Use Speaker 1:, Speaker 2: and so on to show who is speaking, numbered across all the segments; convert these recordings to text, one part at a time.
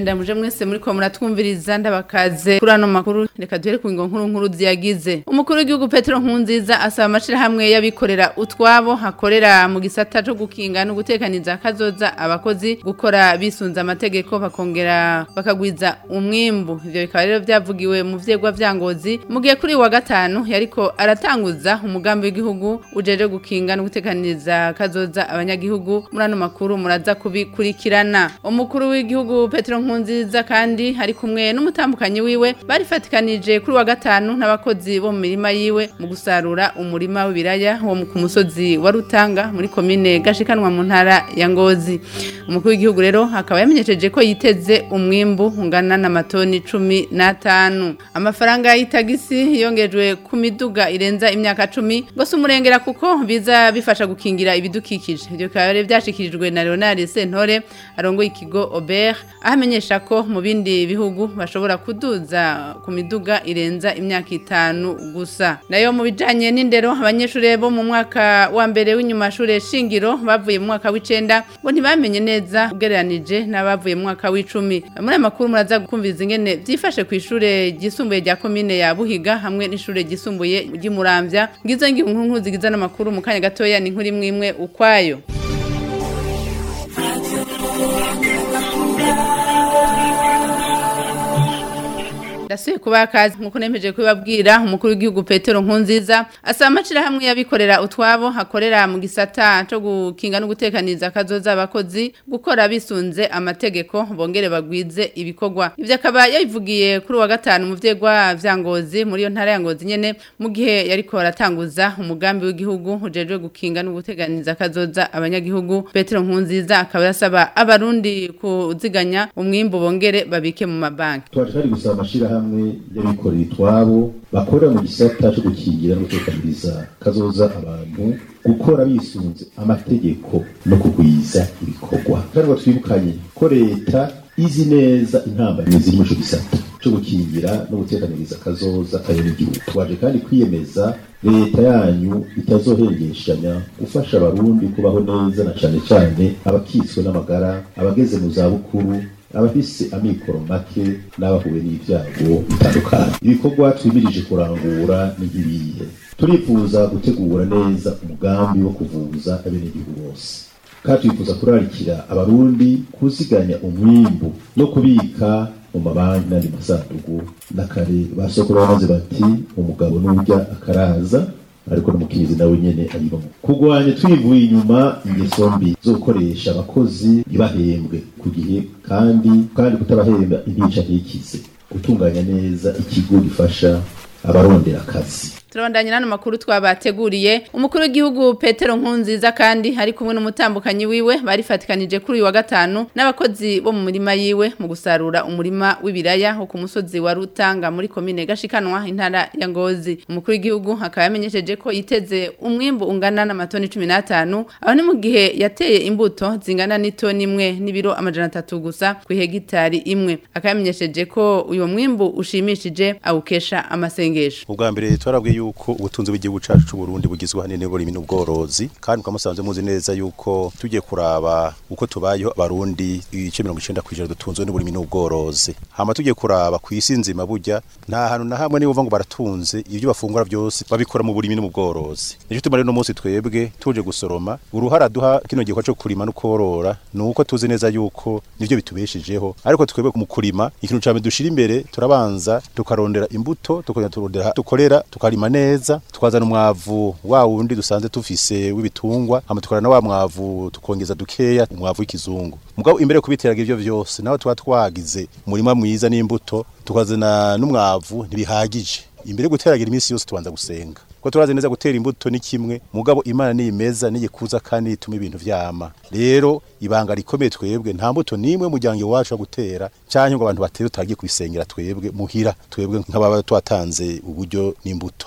Speaker 1: ndamuje mwese muri ko muratwumviriza ndabakaze kuri ano makuru reka duhere ku ngo nkuru nkuru ziyagize umukuru w'igihugu Petro Nkunziza asaba amashirahamwe y'abikorera utwabo hakorera mu gisata cyo gukinga no gutekaniza kazoza abakozi gukora bisunze amategeko bakongera bakagwiza umwimbu ibyo bikaba rero byavugiwe mu vyegwa vyangozi mu gihe kuri wa gatanu yariko aratanguza umugambi w'igihugu ujeje gukinga no gutekaniza kazoza abanyagihugu muri ano makuru muraza kubikurikirana umukuru w'igihugu Petro nkunziza kandi ari kumwe n'umutambukanyi wiwe barifatikanije kuri wa gatanu n'abakozi bo mu mirima yiwe mu gusarura umurima w'ibiraya wo ku musozi wa rutanga muri komine gashikanwa mu ntara ya ngozi umukuru w'igihugu rero akaba yamenyesheje ko yiteze umwimbu ungana n'amatoni cumi n'atanu amafaranga y'itagisi yongejwe ku miduga irenza imyaka cumi gusa umurengera kuko biza bifasha gukingira ibidukikije ibyo bikaba byashyikirijwe na leonard sentore arongoye ikigo obert aho abamenyesha ko mu bindi bihugu bashobora kuduza ku miduga irenza imyaka itanu gusa nayo mu bijyanye n'indero abanyeshuri bo mu mwaka wa mbere w'inyuma shuri shingiro bavuye mu mwaka w'icenda ngo ntibamenye neza ugereranije n'abavuye mu mwaka w'icumi muri aya makuru muraza gukumviza ingene byifashe ku ishuri ryisumbuye rya komine ya buhiga hamwe n'ishure ryisumbuye ry'umurambya ngizo ngiye nkuru n'amakuru mu kanya gatoya ni nkuru imwe ukwayo ndasubiye kuba akazi nkuko nemeje kubabwira umukuru w'igihugu Petero Nkunziza asaba amashirahamwe y'abikorera utwabo hakorera mu gisata cyo gukinga no gutekaniza akazoza abakozi gukora bisunze amategeko bongere bagwize ibikorwa ibyo akaba yabivugiye kuri wa gatanu mu vyegwa vya Ngozi muri yo ntara ya Ngozi nyene mu gihe yariko aratanguza umugambi w'igihugu ujejwe gukinga no guteganiza akazoza abanyagihugu Petero Nkunziza akaba yasaba abarundi kuziganya umwimbo bongere babike mu mabanki
Speaker 2: twari gusaba amashirahamwe n'ishyirahamwe ry'abikorera itwabo bakorera mu gisata cyo gukingira no gukandiriza kazoza abantu gukora bisunze amategeko no kugwiza ibikorwa kandi ngo twibukanye ko leta izi neza intambamyi ziri muri ico gisata cyo gukingira no gutekaniriza kazoza abenegihugu twaje kandi kwiyemeza leta yanyu itazohengeshanya gufasha abarundi kubaho neza na cyane cyane abakitswe n'amagara abageze mu zabukuru abafise amikoro make n'abahuye n'ibyago bitandukanye ibikorwa twimirije kurangura ni nk'ibihe turifuza gutegura neza umugambi wo kuvuza abenegihugu bose kandi twifuza kurarikira abarundi kuziganya umwimbu no kubika mu mabanki n'andi masanduku n'akare basokora bamaze bati umugabo n'urya akaraza ariko n'umukiriya nawe nyine ayibamo kurwanya twivuye inyuma ingeso mbi zo gukoresha abakozi ntibahembwe ku gihe kandi kandi kutabahemba intica ntikize gutunganya neza ikigo gifasha abarondera akazi
Speaker 1: turabandanya n'ano makuru twabateguriye umukuru w'igihugu petero nkunziza kandi ari kumwe n'umutambukanyi wiwe barifatikanije kuri uyu wa gatanu n'abakozi bo mu murima yiwe mu gusarura umurima w'ibiraya ho ku musozi wa rutanga muri komine gashikanwa intara ya ngozi umukuru w'igihugu akaba yamenyesheje ko yiteze umwimbu ungana n'amatoni cumi n'atanu aho ni mu gihe yateye imbuto zingana n'itoni imwe n'ibiro amajana atatu gusa ku hegitari imwe akaba yamenyesheje ko uyu mwimbu ushimishije awukesha amasengesho
Speaker 3: ubwa mbere twarabwiye yuko ubutunzi bw'igihugu cyacu cy'u Burundi bugizwe ahanini n'uburimi n'ubworozi kandi mukamusanze muzi neza yuko tujye kuraba uko tubayeho abarundi ibice mirongo icyenda ku ijana dutunzwe n'uburimi n'ubworozi hama tugiye kuraba ku isi nzima bujya nta hantu na hamwe niba uva ngo baratunze ibyo bafungura byose babikora mu burimi no mu bworozi nicyo tuma rero munsi twebwe tuje gusoroma uruhara duha kino gikorwa cyo kurima no korora ni uko tuzi neza yuko nibyo bitubeshejeho ariko twebwe mu kurima ikintu cyane dushira imbere turabanza tukarondera imbuto turondera dukorera tukarima neza twazana umwavu wa wundi dusanze tufise w'ibitungwa hama tukora wa mwavu tukongeza dukeya umwavu w'ikizungu mugabo imbere kubiteraga ibyo byose nawe twa twagize umurima mwiza n'imbuto tukazana n'umwavu ntibihagije imbere guteragira iminsi yose tubanza gusenga ko turazi neza gutera imbuto ni kimwe mugabo imana ni imeza niye kandi ituma ibintu vyama rero ibanga rikomeye twebwe nta mbuto nimwe muryango wacu gutera cyangwa ngo abantu batere utagiye kubisengera twebwe muhira twebwe nk'ababa twatanze uburyo n'imbuto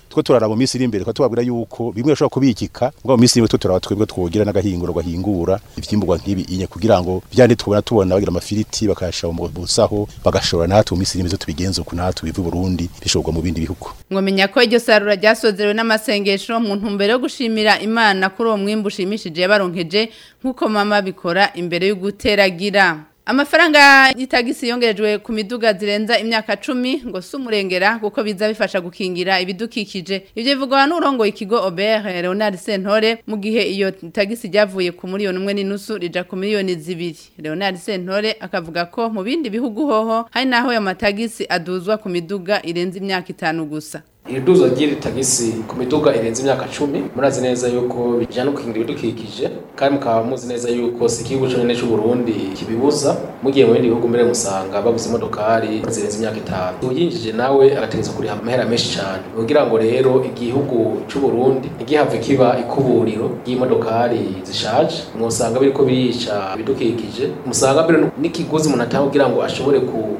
Speaker 3: two turaraba mu minsi iri imbere twabwira yuko bimwe bishobora kubikika ngo mu minsi iri imbere turaba twebwe twogera n'agahinguro gahingura ibyimburwa nk'ibi inye kugira ngo byandi tubona tubona bagira amafiriti bakayashyira mu busaho bagashora natwe mu minsi iri imbere tubigenza uko natwe bivu Burundi bishobwa mu bindi bihugu
Speaker 1: mwamenya ko iryo sarura ryasozerewe n'amasengesho mu ntumbero yo gushimira Imana kuri uwo mwimbu ushimishije yabaronkeje nk'uko mama bikora imbere yo guteragira amafaranga y'itagisi yongerejwe ku miduga zirenza imyaka cumi ngo sumurengera kuko bizabifasha gukingira ibidukikije ibyo bivugwa n'urongoye ikigo obere leonard sentore mu gihe iyo tagisi ryavuye ku miliyoni umwe n'inusu rija ku miliyoni zibiri leonard sentore akavuga ko mu bindi bihugu hoho hari n'aho ayo matagisi aduzwa ku miduga irenze imyaka itanu gusa
Speaker 4: iri duzo tagisi ku miduga irenze imyaka cumi murazi neza yuko bijyana no gukingira ibidukikije kandi mukaba muzi neza yuko si igihugu cyonyine Burundi kibibuza mugiye mu bindi bihugu mbere musanga babuze imodokari zirenze imyaka itanu uyinjije nawe agategereza kuriha amahera menshi cyane ni ngo rero igihugu Burundi igihave kiba ikuburiro ry'imodokari zishaje musanga biriko ko birica ibidukikije musanga mbere n'ikiguzi umuntu kugira ngo ashobore ku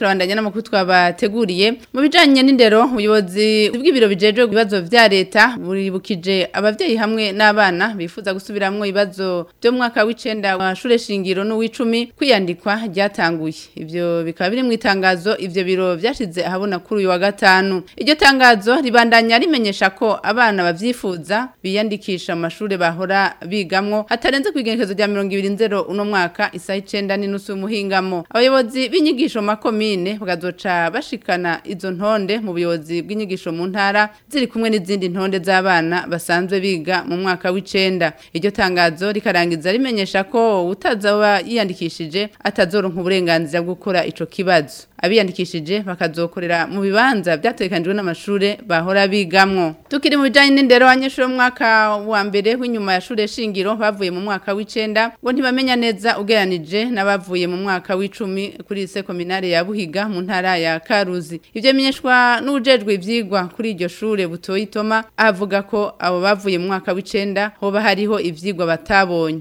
Speaker 1: turabandanya n'amakuru twabateguriye mu bijyanye n'indero ubuyobozi bw'ibiro bijejwe ibibazo bya leta buribukije ababyeyi hamwe n'abana bifuza gusubiramwo ibibazo byo mu mwaka shingiro n'uw'icumi kwiyandikwa ryatanguye ibyo bikaba biri mu itangazo ibyo biro vyashize ahabona kuri uyu wa gatanu iryo tangazo ribandanya rimenyesha ko abana babyifuza biyandikisha mu mashure bahora bigamo hatarenze kw'igenekezo rya mirongo ibiri nzero uno mwaka isaha icenda n'inusu y'umuhingamo abayobozi b'inyigisho makomine komine bagazoca bashikana izo ntonde mu buyobozi bw'inyigisho mu ntara ziri kumwe n'izindi ntonde z'abana basanzwe biga mu mwaka w'icenda iryo tangazo rikarangiza rimenyesha ko utazaba yiyandikishije atazoronka uburenganzira bwo gukora ico kibazo abiyandikishije bakazokorera mu bibanza byatekanijwe n'amashuri bahora bigamwo tukiri mu bijyanye n'indero abanyeshuri mu mwaka wa mbere w'inyuma ya shuri shingiro bavuye mu mwaka w'icenda ngo ntibamenya neza ugeranije n'abavuye mu mwaka w'icumi kuri ise ya buhiga mu ntara ya karuzi ibyo bimenyeshwa n'ujejwe ibyigwa kuri iryo shuri butoye itoma avuga ko abo bavuye mu mwaka w'icenda hoba hariho ibyigwa batabonye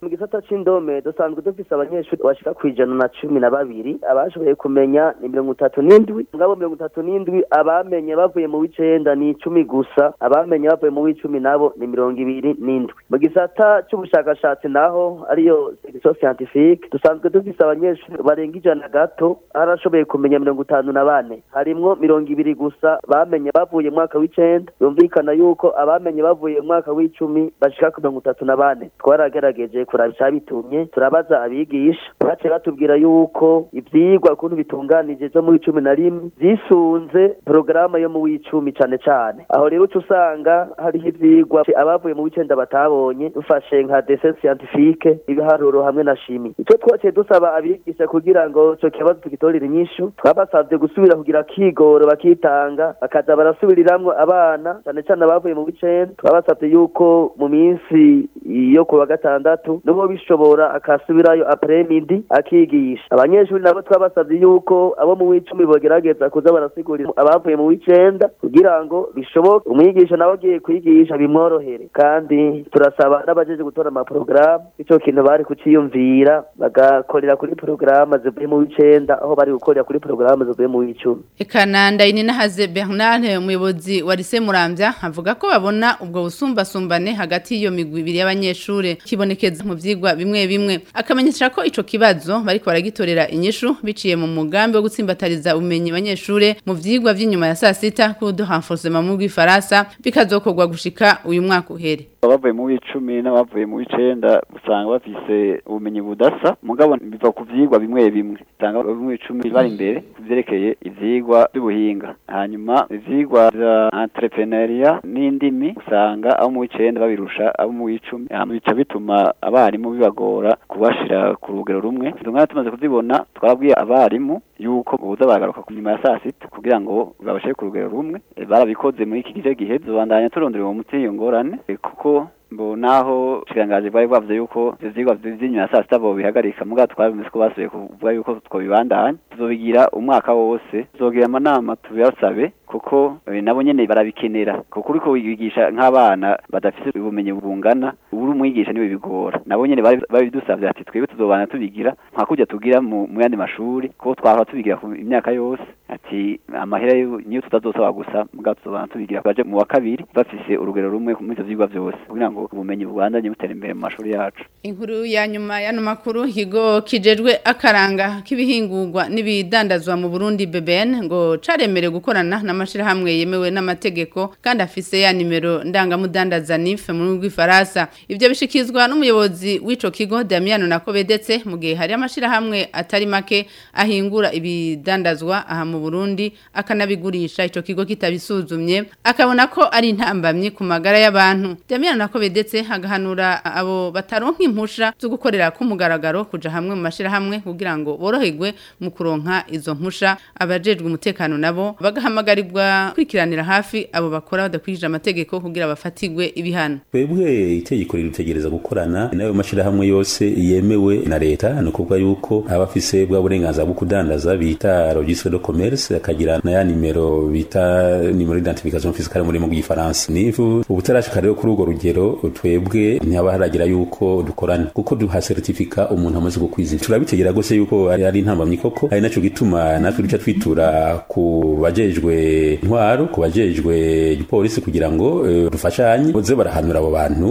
Speaker 1: mu
Speaker 5: gisata c'indome dusanzwe dufise abanyeshuri bashika ku ijana na cumi na babiri abashoboye kumenya ni mirongo itatu n'indwi ngabo mirongo itatu n'indwi abamenye bavuye mu w'icenda ni icumi gusa abamenye bavuye mu w'icumi nabo ni mirongo ibiri n'indwi mu gisata c'ubushakashatsi naho ariyo section scientifique dusanzwe dufise abanyeshuri barenga ijana gatandatu arashoboye kumenya mirongo itanu na bane harimwo mirongo ibiri gusa bamenye bavuye mu mwaka w'icenda yumvikana yuko abamenye bavuye mu mwaka w'icumi bashika ku mirongo itatu na bane twaragerageje kuraba icabitumye turabaza abigisha bace batubwira yuko ivyigwa ukuntu bitunganije vyo mu icumi na rimwe zisunze porogaramu yo mu w'icumi cyane cyane aho rero uca usanga hariho ivyigwa abavuye mu w'icenda batabonye dufashe nka dese siyantifike ibiharuro hamwe na shimi icyo twose dusaba abigisha kugira ngo ico ikibazo tugitorera inyishu twabasavye gusubira kugira kigoro bakitanga bakaza barasubiriramwo abana cane cane abavuye mu bicene twabasavye yuko mu minsi iyo ku wa gatandatu nubwo bishobora akasubirayo apremidi akigisha abanyeshuri nabo twabasabye yuko abo mu w'icumi bogerageza kuza barasigurira abavuye mu w'icenda kugira ngo bishoboke umwigisha nawe agiye kwigisha bimworohere kandi turasaba n'abajeje gutora amaporogaramu icyo kintu bari kuciyumvira bagakorera kuri porogaramu zivuye mu w'icenda aho bari gukorera kuri porogaramu zivuye mu w'icumi
Speaker 1: ikananda ini nahaze Bernard umuyobozi wa Lycée Muramvya avuga ko babona ubwo busumbasumbane hagati y'iyo migwi ibiri n'abanyeshuri kibonekeza mu byigwa bimwe bimwe akamenyesha ko ico kibazo bariko baragitorera inyishu biciye mu mugambi wo gutsimbatariza ubumenyi banyeshure mu vyigwa vy'inyuma ya saa sasita ku renforcement mu gifaransa bikazokorwa gushika uyu mwaka uhere
Speaker 6: abavuye mu w'icumi n'abavuye mu w'icenda usanga bafise ubumenyi budasa mugabo biva ku vyigwa bimwe bimwe usanga mu w'icumi bari imbere ku vyerekeye ivyigwa by'ubuhinga hanyuma ivyigwa vya entrepreneuria n'indimi usanga abo mu w'icenda babirusha abo mu w'icumi bica bituma abarimu bibagora kubashira ku rugero rumwe izo nkana tumaze kuzibona twabwiye abarimu yuko buza baragaruka ku nyuma ya saa sita kugira ngo babashe ku rugero rumwe eh, barabikoze muri iki gihe gihe tubandanya turondera uwo muti iyo ngorane eh, kuko mbo naho shirangaje bari bavuze yuko ivyigwa vy'inyuma ya saa sita bo bihagarika muga twabimeze ko basubiye kuvuga yuko twobibandanya tuzobigira umwaka wose tuzogira amanama tubibasabe kuko nabo nyene barabikenera kuko uriko wigisha nk'abana badafite ubumenyi bungana uri umwigisha niwe bigora nabo nyene babidusavye ati twebwe tuzobana tubigira nka kujya tugira mu yandi mashuri ko twahora tubigira ku imyaka yose ati amahera niyo tutazosaba gusa mbwa tuzobana tubigira baje mu wa kabiri bafise urugero rumwe muri ivyo vyigwa vyose kugira ngo ubumenyi bubandanye butere imbere mu mashuri yacu
Speaker 1: inkuru ya nyuma y'ano makuru higo kijejwe akaranga k'ibihingurwa n'ibidandazwa mu Burundi BBN ngo caremere gukorana na y'amashirahamwe yemewe n'amategeko kandi afise ya nimero ndangamudandaza nife mu rw'ifaransa ibyo bishikizwa n'umuyobozi w'ico kigo Damiano Nakobedetse mu gihe hari amashirahamwe atari make ahingura ibidandazwa aha mu Burundi akanabigurisha ico kigo kitabisuzumye akabona ko ari intambamye ku magara y'abantu Damiano Nakobedetse agahanura abo bataronka impusha zo gukorera ku mugaragaro kuja hamwe mu mashirahamwe kugira ngo boroherwe mu kuronka izo mpusha abajejwe umutekano nabo bagahamagarirwa barebwa kurikiranira hafi abo bakora badakurikije amategeko kugira bafatirwe ibihano
Speaker 3: twebwe itegeko ritegereza gukorana n'ayo mashyirahamwe yose yemewe na leta ni ukuvuga yuko abafise afise bwa burenganzira bwo kudandaza bita registre de commerce akagira na ya nimero bita nimero d'identification fiscale muri mu gifaransa nivu ubutarashika rero kuri urwo rugero twebwe ntihaba haragira yuko dukorana kuko duha certificat umuntu amaze gukwiza turabitegera gose yuko ari intambamyi koko ari naco gituma natwe duca twitura ku bajejwe intwaro ku bajejwe igipolisi kugira ngo eh, dufashanye boze barahanura abo bantu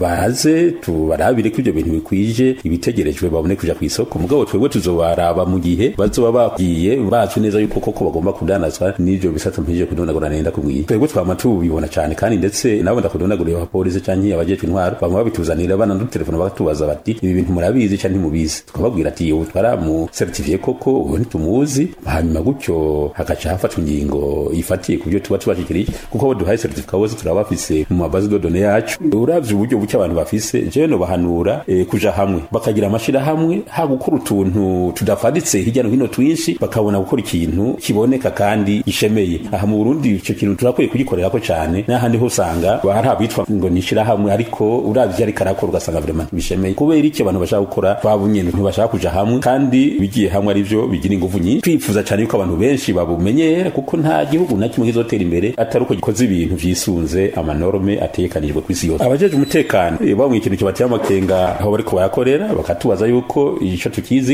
Speaker 3: baze tubarabire ko ibyo bintu bikwije ibitegerejwe babone kujya ku isoko mugabo twebwe tuzobaraba mu gihe bazoba bagiye bazi neza yuko koko bagomba kudanazwa n'ibyo bisata mpije kudonagura nenda kubwiye twebwe twama tubibona cyane kandi ndetse nabo ndakudonagurira abapolisi canke abajejwe intwaro bamwe babituzanira banadutelefona bakatubaza bati ibi bintu murabizi canke mubizi tukababwira ati ubu twaramusertifiye koko uwo ntitumuzi hanyuma gutyo hagaca hafatwa ingingo ifatiye ku byo tuba tubashyikiriye kuko abo duhaye seritifika bose turabafise mu mabazi dodone yacu uravye uburyo buke abantu bafise jewe nobahanura e, kuja hamwe bakagira amashirahamwe ha gukora utuntu tudafaditse hirya no hino twinshi bakabona gukora ikintu kiboneka kandi gishemeye aha mu Burundi ico kintu turakwiye kugikorera ko cane n'ahandi hosanga hari abitwa ngo nishirahamwe ariko uravye ariko arakora ugasanga vraiment bishemeye kubera iki abantu bashaka gukora babo nyene ntibashaka kuja hamwe kandi bigiye hamwe arivyo bigira ingufu nyinshi twifuza cyane yuko abantu benshi babumenyera kuko nta gihugu na kimwe kizotera imbere atari uko gikoze ibintu vyisunze amanorme atekanijwe ku isi yose abajeje umutekano bamwe ikintu kibatera amakenga aho bariko bayakorera bakatubaza yuko ico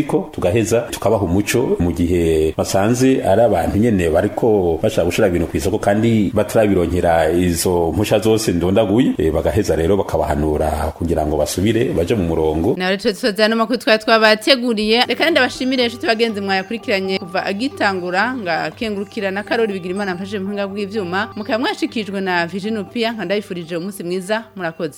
Speaker 3: ko tugaheza tukabaha umuco mu gihe basanze ari abantu nyene bariko bashaka gushira ibintu ku isoko kandi batarabironkera izo mpusha zose ndondaguye eh, bagaheza rero bakabahanura kugira ngo basubire baje mu murongo
Speaker 1: na rero tuzoza no makuru twari twabateguriye reka ndabashimire inshuti bagenzi mwayakurikiranye kuva agitangura nga na Karori kugira imana mfashe mu bw'ibyuma mukaba mwashikijwe na vijini nkandayifurije umunsi mwiza murakoze